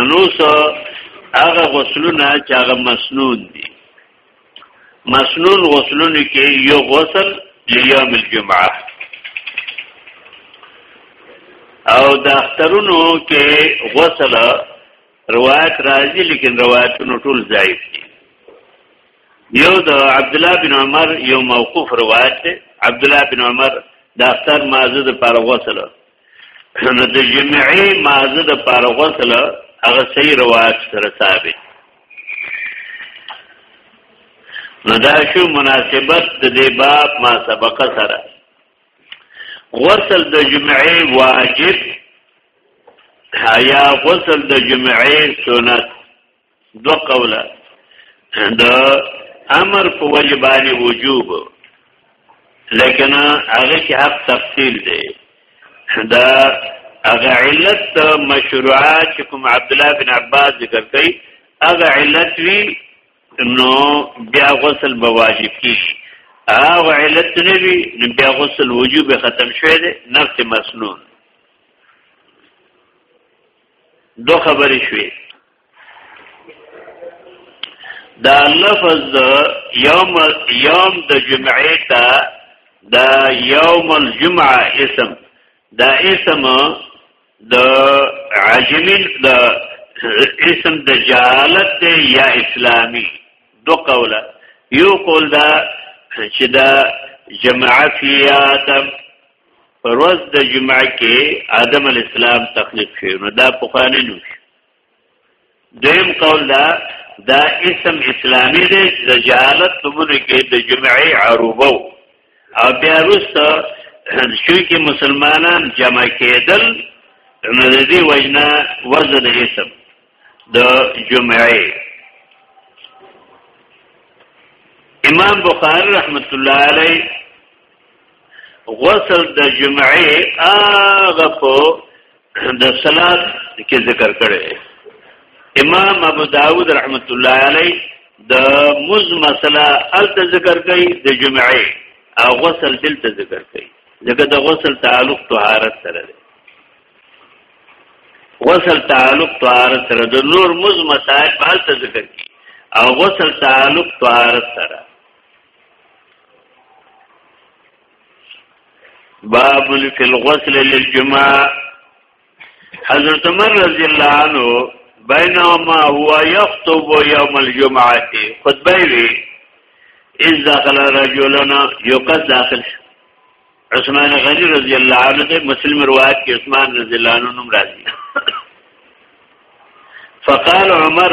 انو سو هغه غسلونه چې هغه مسنون دي مسنون غسلونه کې یو غسل لیام الجمعه او د اخترونو کې غسل روایت راځي لیکن روایتونو ټول ضعیف دي یو د عبد الله بن عمر یو موقوف روایت دی عبد الله بن عمر د اختر مازه د پر غسل نو د جمعې مازه د پاره غسل هغه صحیح روایت سره ثابت نو دا شو مناسبت د دې باب ما سبق سره غسل د جمعې واجب یا غسل د جمعې سنت دو قوله د امر په وجه باندې وجوب لیکن هغه کې حق تفصیل دی دا هغه علت مشروعات چې کوم عبد الله بن عباس ذکر کوي هغه علت وی نو بیا غسل به واجب کیږي هغه علت نه وی نو بیا غسل وجوب ختم شوی دی نفس مسنون دو خبرې شوې دا لفظ یوم یوم د جمعې ته دا یوم الجمعه اسم دا اسم د عجمین د اسم د جالت دی یا اسلامی دو قوله یو قول دا چې دا جمع فی آدم پر ورځ د جمعه کې آدم الاسلام تخلیق شوی نو دا پخوانی نو دیم قول دا دا اسم اسلامی دی د جهالت نمونه کې د جمعې عروبو او بیا وروسته شوی کې مسلمانان جمع کېدل نو د دې وجنا وزن اسم د جمعې امام بخاری رحمت الله علیه غسل د جمعې هغه په د صلات کې ذکر کړي امام ابو داود رحمت الله علی د مز مسله ال ذکر کوي د جمعې او غسل دل ته ذکر کوي ځکه د غسل تعلق طهارت سره دی غسل تعلق طهارت سره د نور مز مسائل په ال ذکر کوي او غسل تعلق طهارت سره باب فی الغسل للجماع حضرت عمر رضی الله عنه بینما هو یخطب یوم الجمعه خطبه وی اذ دخل رجلنا یقد داخل عثمان غنی رضی الله عنه ته مسلم روایت کې عثمان رضی الله عنه نوم راځي فقال عمر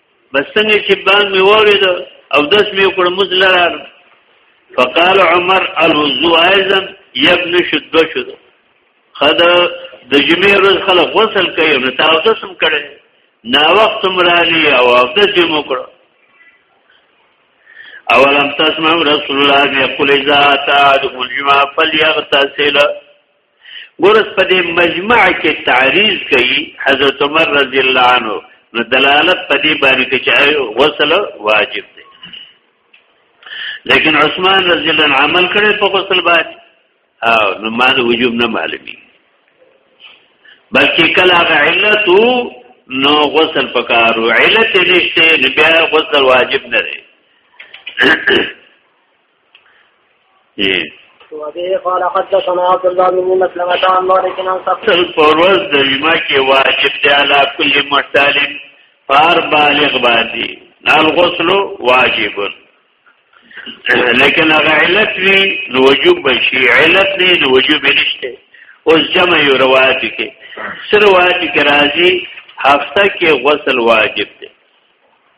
بس څنګه چې بان مې وورید او داس مې وکړ مزلار فقال عمر الوضوء ايضا يبن شد شد خدا د جمعې ورځ خلک غسل کوي نو تاسو سم کړي نا وخت مرالي او د جمعو کړو اولم تسمع رسول الله يقول اذا اتى الجمعه فليغتسل ګورس په دې مجمع کې تعریض کوي حضرت عمر رضی الله عنه نو دلالت په دې باندې کې چې غسل واجب دی لیکن عثمان رضی الله عنه عمل کړي په غسل باندې او نو ما د وجوب نه معلومي بلکې کله هغه علت نو غسل پکارو علت نشته بیا غسل واجب نه دی وبه قال حدثنا عبد الله بن مسلمة عن مالك عن صفر فروز د جمعه کې واجب دی علی کل محتال فار بالغ باندې نال غسل واجب لیکن هغه علت وی نو وجوب بشي علت نه نو وجوب نشته اوس جمع یو روایت کې سر روایت کې راځي هفته کې غسل واجب دی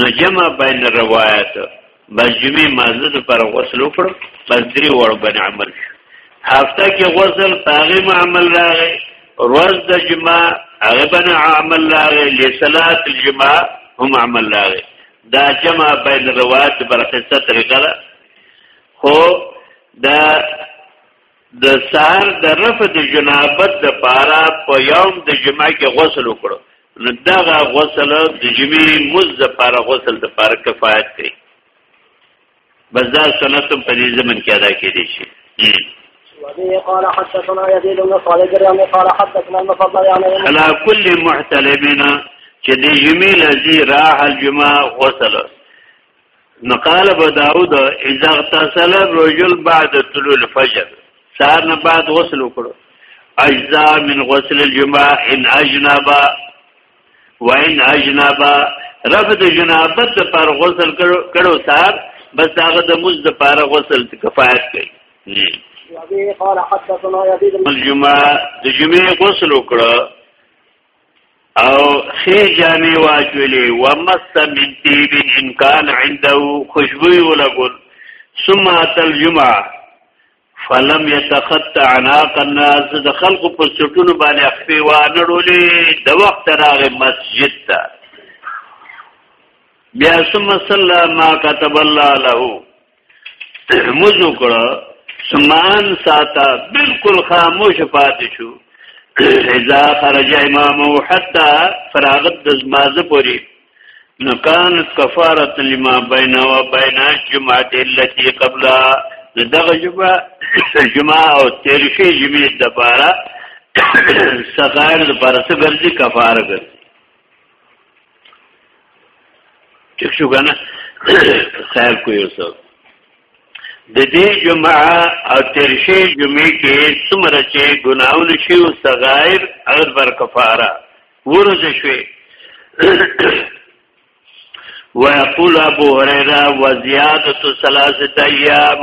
نو جمع بین روایت بس جمعې مازد پر غسل وکړو بس درې وړ بن عمل شو هفته کې غسل پاغي عمل راغی روز د جمعه هغه بن عمل راغی لصلات الجمعه هم عمل راغی دا جمع بین روایت برخصه طریقه ده خو دا د سهار د رفع د جنابت د پاره په پا یوم د جمعه کې غسل وکړو نو دغه غسل د جمعې مز د پاره غسل د پاره کفایت کوي بس دا سنت په دې زمن کې ادا کېدی شي وبه قال حدثنا يزيد بن صالح يعني قال حدثنا المفضل يعني على كل محتلمنا چې د جمعې لذي راح الجمعه غسل نقال ابو داود اذا اغتسل الرجل بعد طلوع الفجر سار نه بعد غسل وکړو اجزا من غسل الجمعه ان اجنبا وان اجنبا رفع د جنابت د پر غسل کړو سار بس هغه د مز د پر غسل کفایت کوي الجمعه د جمعې غسل وکړه او خې جامې واچولې ومس من تیب ان کان عنده خوشبو ولګول ثم اتل جمعه فلم يتخطى عناق الناس د خلق په سټونو باندې خپې و نړولې د وخت راغې مسجد ته بیا ثم صلى ما كتب الله له موږ وکړه سمان ساته بالکل خاموش پاتې شو اذا خرج امام حتى فراغت د زمازه پوری نو كانت كفاره لما بين وبين الجمعه التي قبل دغه جمعه جمعه او تیرشي جمعه د پاره صغائر د پاره څه ګرځي کفاره ګرځي شو کنه سهل کو یو څه د دې جمعه او ترشه جمعه کې څومره چې ګناونه شي او صغائر اگر بر کفاره ورځ شوي ويقول ابو هريره وزياده ثلاثه ايام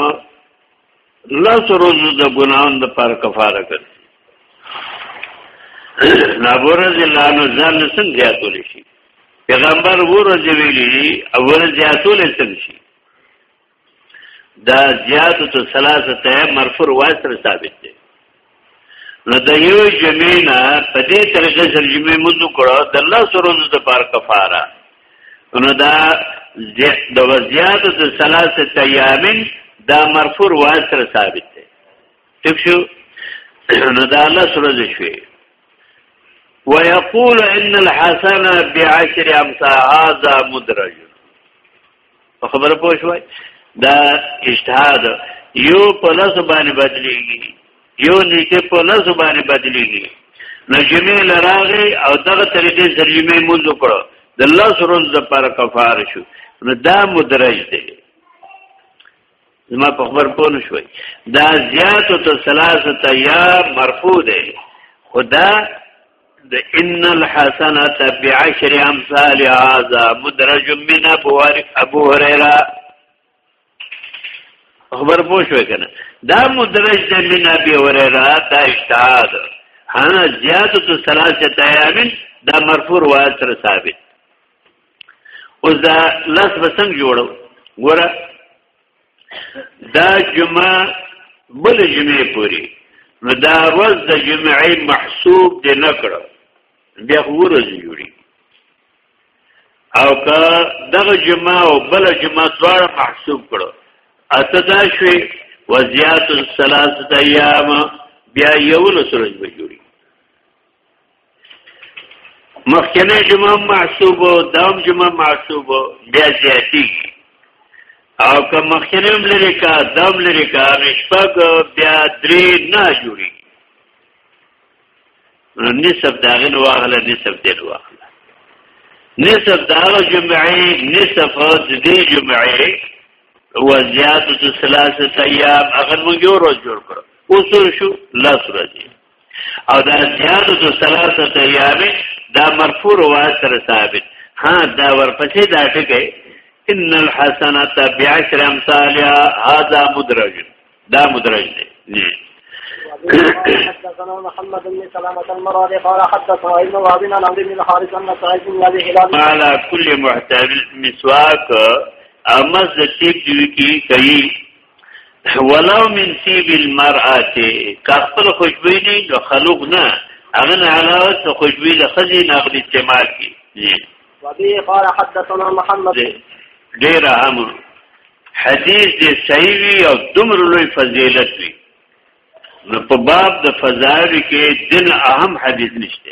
لس روزو د ګناون د پر کفاره کړ نابور ځلانو ځان سم زیاتول شي پیغمبر ورځ ویلي اول زیاتول سم شي دا زیادت ثلاثه مرفوع واسره ثابت دی نو د یو جمعې نه په دې طریقې سره جمعې مزو کړو د الله سره د پار کفاره نو دا د وزیات د ثلاثه ایامین دا مرفوع واسر ثابت دی ٹھیک شو نو دا الله سره د شوي ويقول ان الحسنه بعشر امثال هذا مدرج په خبره پوه شوي دا اجتهاد یو په لس باندې بدلیږي یو نیټه په لس باندې بدلیږي نجمه لراغي او دغه طریقې سلیمه مونږ وکړو د لس روز لپاره کفاره شو نو دا مدرج دی زما په خبر پوه نه شوي دا زیات او ثلاثه یا مرفوع دی خدا د ان الحسنات بعشر امثال هذا مدرج من ابو ابو هريره خبر پوه شوي کنه دا مدرج د من ابي هريره دا اجتهاد ها زیات او ثلاثه تیامن دا مرفوع روایت سره ثابت اوس دا لاس به څنګه جوړو ګوره دا جمعه بل جمعه پوری نو دا ورځ د جمعه محسوب دی نه کړو بیا ورځ جوړي او که دغه جمعه او بل جمعه دواړه محسوب کړو اته دا شوي وزیات الثلاثه ایام بیا یو لسرج به جوړي مخکنه جمعه محسوب او دام جمعه محسوب بیا زیاتی او که مخکنه هم لري کا دام لري کا نشپک بیا درې نه جوړي نسب داغه نو واغله نسب دې واغله نسب داغه جمعه نسب د دې جمعه و زیادت ثلاثه ایام هغه موږ یو ورځ جوړ کړو اوس شو لاس راځي او دا زیادو د ثلاثه تیابه دا مرفوع روایت سره ثابت ها دا ورپسې دا ټکی ان الحسنات بعشر امثالها هذا مدرج دا مدرج دی حدثنا محمد بن سلامة المرادي قال حدثنا ابن وهب عن عمرو بن الحارث ان سعيد بن ابي هلال على كل محتمل مسواك امز تيب جوي کی کئی ولو من سیب المرأه که خپل خوشبوی نه نو خلوق نه هغه نه علاوه ته خوشبوی د خزي نقل استعمال کی وبه قال حدثنا محمد ډیر اهم حدیث دې صحیح وي او دومره لوی فضیلت وي نو په باب د فضایل کې دل اهم حدیث نشته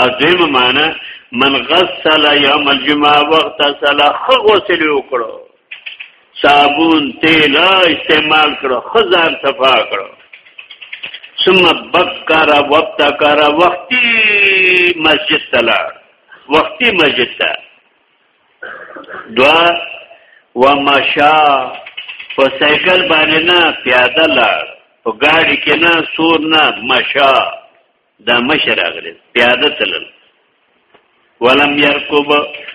او دیمه معنا من غسل یوم الجمعه وقت صلا خو غسل وکړو صابون تیل استعمال کړو خزان صفا کړو ثم بکر وابتکر وقتی مسجد تلار وقتی مسجد تا دعا ومشا په سایکل باندې نه پیاده لار په گاڑی کې نه سور نه مشا دا مشر راغلی پیاده تلل ولم يركب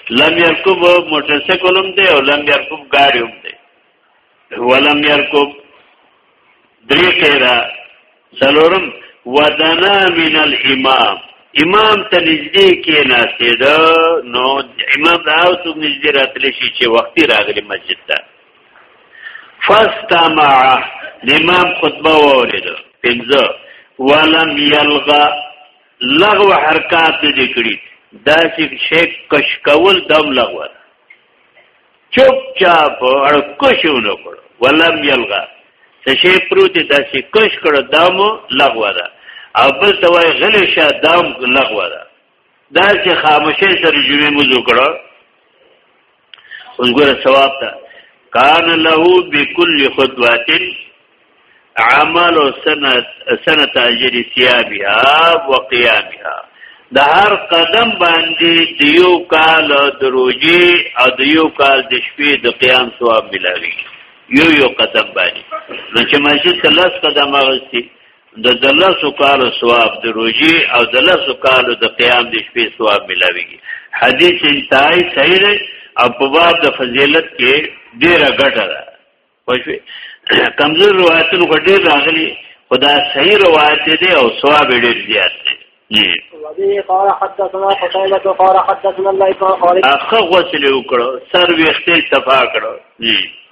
لم يركب موټر سایکل هم دی او لم يركب ګاډي هم دی ولم يركب درې کېرا سلورم ودنا من الامام امام ته نږدې کې ناسید نو امام راو څو نږدې راتلی شي چې وختي راغلی مسجد ته فاستمع امام خطبه وورید پنځه ولم یلغا لغو حرکات دې کړی دا چې شیخ کش کول دم لغو چوپ چاپ اړ کوشونه کړو ولم یلغا څه شی پروت دا چې کش کړو دم لغو ده او بل توای غلی شه دم لغو ده دا چې خاموشه سره جمعې موږ وکړو اوس ګوره ثواب ته کان له بكل خطوات عمل سنه سنه اجر ثيابها وقيامها د هر قدم باندې د یو کال د روزي او د یو کال د شپې د قیام ثواب ملاوي یو یو قدم باندې نو چې ماشي 30 قدم اغستی د دلسو کالو ثواب د روزي او دلسو کالو د قیام د شپې ثواب ملاويږي حدیث انتهای صحیح دی او په باب د فضیلت کې ډیره ګټه ده خوښوي کمزور روایتونه په ډیر راغلي خدا صحیح روایت دی او ثواب ډیر زیات دی اخه غسل وکړو سر ویختې صفا کړو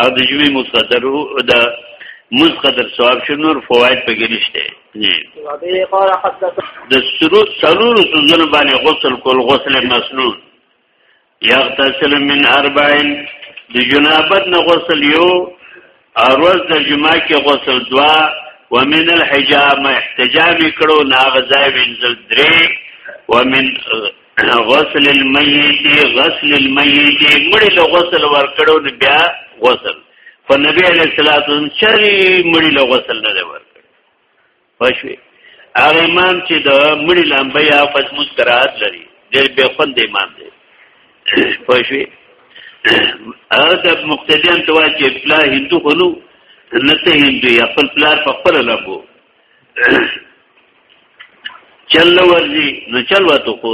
او د جمعې مصدر د مز قدر ثواب شو نور فواید په کې نشته د سرور سرور سوزن باندې غسل کول غسل مسنون یغتسل من اربعین د جنابت نه غسل یو اروز د جمعه کې غسل دوا ومن الحجام احتجام کړو ناغزای وینځل درې ومن غسل المیت غسل المیت مړی له غسل ورکړو نه بیا غسل په نبی علیہ الصلوۃ والسلام چری مړی له غسل نه ورکړ پښوی هغه امام چې د مړی لامبه یا فز مسترات لري ډېر به خوند امام دی پښوی هغه مقتدیان ته واچې پلا هندو خلو نه ته هندو یا خپل پلار په خپل لګو چل ورځي نو چل وته خو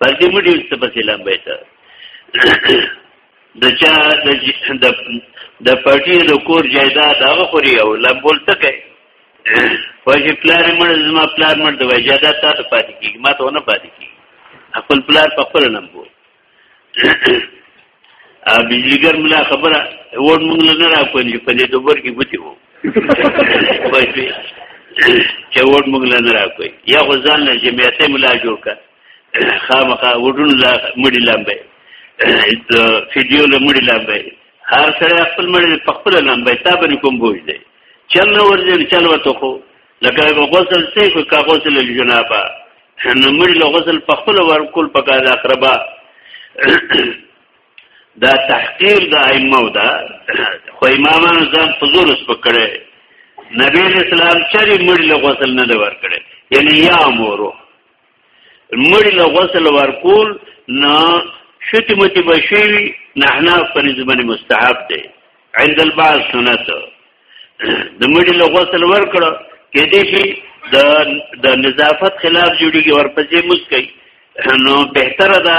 پر دې مډي څه پسې لامبې ته د چا د د پټي د کور جایداد هغه خوري او لامبول څه کوي واجب پلار مړ زما پلار مړ د وجادت ته پاتې کیږي ما ته نه پاتې کیږي خپل پلار په خپل نمبر ا بجلیګر ملا خبره وډ مونږ نه را کوي چې په دې دوبر کې بوتي وو چې وډ مونږ نه را کوي یا خو ځان نه جمعیته ملا جوړ کړ خامخا وډون لا مړی لامبه فیډیو له مړی لامبه هر سره خپل مړی په خپل لامبه تا باندې کوم بوج دی چل نه ورځي چل وته خو لکه به غسل څه کو کا غسل الجنابه نو مړ له غسل په خپل ورکول په کار اقربا دا تحقیر د ائمه دا خو امامانو ځان حضور اس پکړه نبی اسلام چری مړ له غسل نه ور کړی یعنی یا امورو مړی له غسل ورکول نه شتی متی بشوی نحنا پر زمن مستحب دی عند البعض سنت د مړی له غسل ورکړه کې دې شي د د نظافت خلاف جوړیږي ورپسې مسکی نو بهتره ده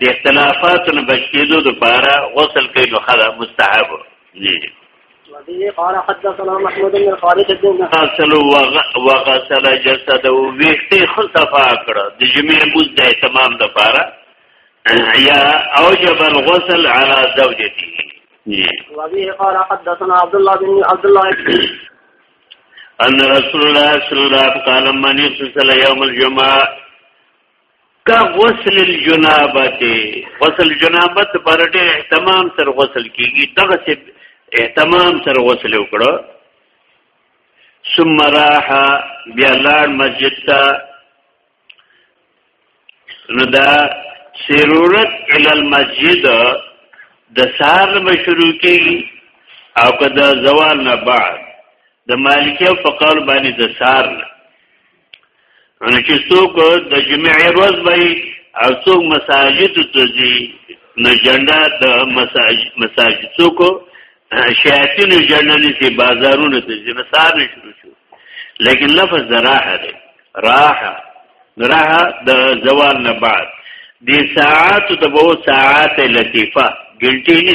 د اختلافاتو نه بچ کېدو لپاره غسل کوي نو خلا مستحب نه وبه قال حدثنا محمود بن خالد بن غسل وغسل جسد ویخته خصفا کړ د جمعې موز د اهتمام د پاره یا اوجب الغسل على زوجته وبه قال حدثنا عبد الله بن عبد الله ان رسول الله صلی الله علیه وسلم قال من يغسل يوم الجمعه کا غسل الجنابت غسل جنابت برټه اهتمام سر غسل کیږي دغه سه اهتمام سر غسل وکړو ثم راح بیا لار مسجد تا نو دا سرورت ال المسجد د سار مشروع کیږي او کدا زوال نه بعد د مالکیو په قول باندې د سار نه نو چې څوک د جمعې ورځ به او څوک مساجد ته ځي نو جنډه د مساجد مساجد څوک شیاطین جنډه نسی بازارونه ته ځي نو سار نه شروع شو لیکن لفظ دراحه دی راحه راحه د زوال نه بعد دې ساعت د بو ساعت لطیفه ګلټی نه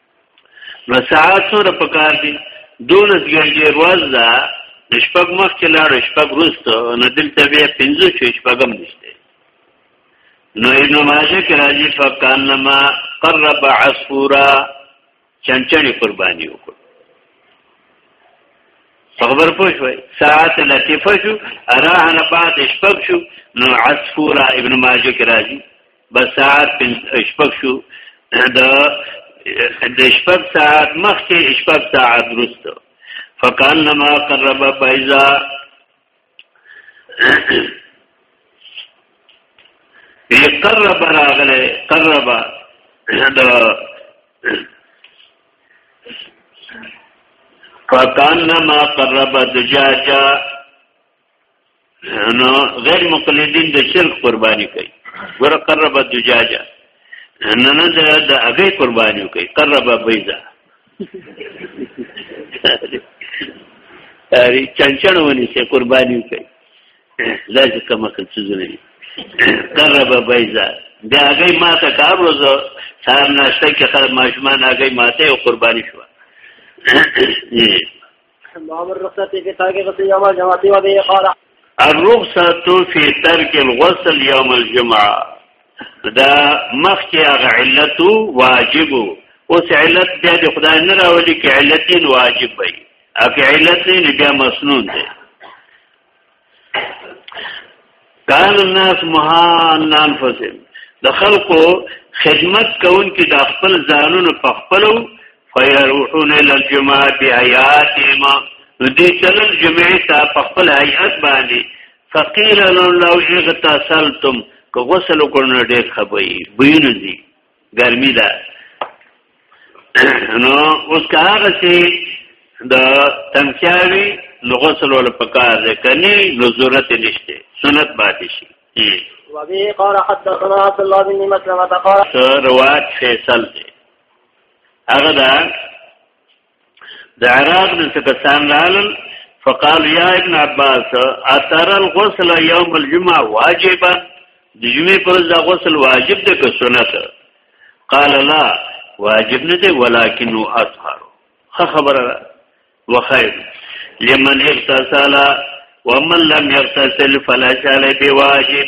نو ساعت سره پکار دي دولس ګنټې ورځ ده د شپږ مخ کې لاړ شپږ وروسته نو دلته بیا پنځه شو شپږم نشته نو ابن ماجه کې راځي فکانما قرب عصفورا چنچنې قرباني وکړ خبر پوه شوي ساعت لطیفه شو راهنه بعد شپږ شو نو عصفورا ابن ماجه کې راځي بس ساعت شپږ شو د د شپږ ساعت مخکې شپږ ساعت وروسته فکانما قرب فیضا ای قرب راغله قرب د فکانما قرب دجاجا نو غیر مقلدین د شرک قرباني کوي ور قرب دجاجه نه نه د هغه قرباني کوي قرب بیزا اری چنچن ونی سه قرباني کوي لازم کما خلصونه قرب بیزا د هغه ماته کار وزو سار ناشته کې خل ماشمان هغه ماته او قرباني شو باب الرخصة في ترك غسل يوم الجمعة وبه قال الرخصة في ترك الغسل يوم الجمعة دا مخکې هغه علت واجب اوس علت بیا د خدای نه راولي کې علت واجب وي او کې علت نه بیا مسنون دی کان الناس مهان انفسهم د خلقو خدمت کون کې د خپل ځانونو په خپلو فیروحون الى الجماعه بهياتهم دې چلن جمعې ته په خپل هيئت باندې فقيل لهم لو اغتسلتم که غسل وکړنه ډېر خبري بینځي ګرمي ده نو اوس که هغه چې د تنکیاوي نو غسل ول پکار دی کني نو ضرورت نشته سنت باندې شي وبه قال حدثنا عبد الله بن مسلمه قال روات فیصل دی هغه دا د عراق نه څه کسان رالل فقال یا ابن عباس اتر الغسل یوم الجمعه واجبا د جمعې پر ورځ غسل واجب دی که سنت قال لا واجب نه دی ولکن اطهر خه خبره وخیر لمن اغتسل ومن لم يغتسل فلا شال بواجب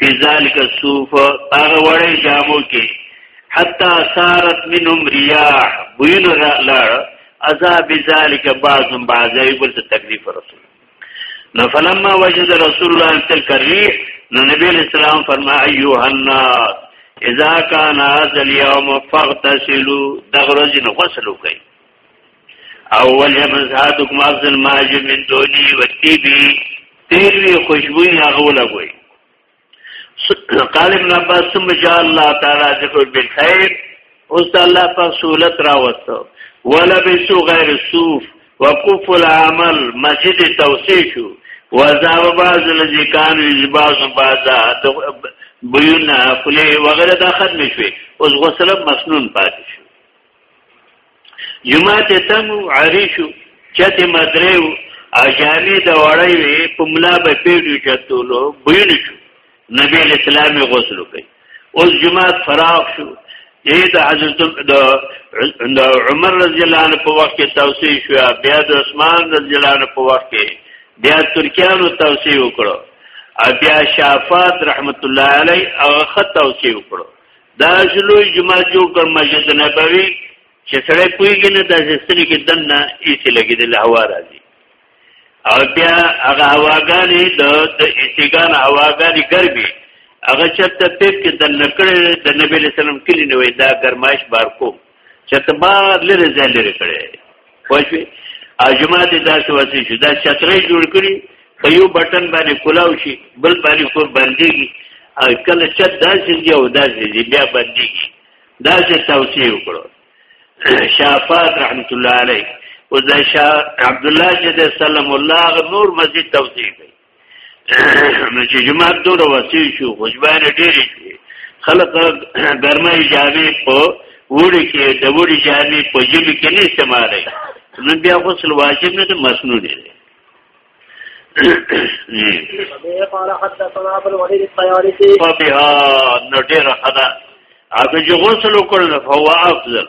فی ذالک الصوف هغه وړې جامو کې حتا صارت منهم رياح بوین لار عذاب ذالک بعضهم بعضی بل ته تکلیف رسول نو فلما وجد رسول الله تلک الريح نو نبی اسلام فرما ایها الناس اذا كان هذا اليوم فاغتسلوا دغرزن غسل کوي او ولې مزاد کوم افضل ماجب من دونی وتیبی تیل وی خوشبوئی هغه لګوي قال ابن عباس ثم جاء الله تعالی ذکر بالخير اوس الله په سہولت راوستو ولبسوا غير الصوف وقف العمل مسجد توسيع شو وذاب بعض الذي كانوا يزباس بعض بيونا خلي وغيره دا ختم شوي اوس غسل مسنون پاتې شو جمعه ته تمو عریشو چته مدریو اجامی د وړی وی په ملا به پیډو چتولو بوین شو نبی اسلام غسل کوي اوس جمعه فراغ شو دې د حضرت د عمر رضی الله عنه په وخت کې توسعه شو بیا د عثمان رضی الله عنه په وخت کې بیا ترکیانو توسعه وکړو بیا شافات رحمت الله علی هغه توسعه وکړو دا شلوی جمعه جو کر مسجد نبوي چې سړی پویږي نه د ځستري کې دنه ایسي لګي د هوا راځي او بیا هغه هواګانې د د ایسیګان هواګانې ګرمي هغه چرته پیپ کې د نکړې د نبی له سلام کلی نه وي دا ګرمایش بار کوم چې ته بار لري ځای لري کړي پښوی اجماع دې داسې وسی شو دا چترې جوړ کړي په یو بټن باندې کولاو شي بل باندې کو باندېږي او کله چې داسې دی او داسې دی بیا باندېږي داسې توصیه وکړو شافات رحمت الله علیه او دا شاه عبد الله چې د سلام الله نور مسجد توصیه نو چې جماعت دور وسی شو خوشبان ډېری شي خلک ګرمه جامې په وړي کې د وړي جامې په جمی کې نه استعمالي نو بیا غسل واجب نه ده مسنون دی قال حدثنا ابو الوليد الطيالسي فبها نډيره خدا اګه جو غسل وکړل فهو افضل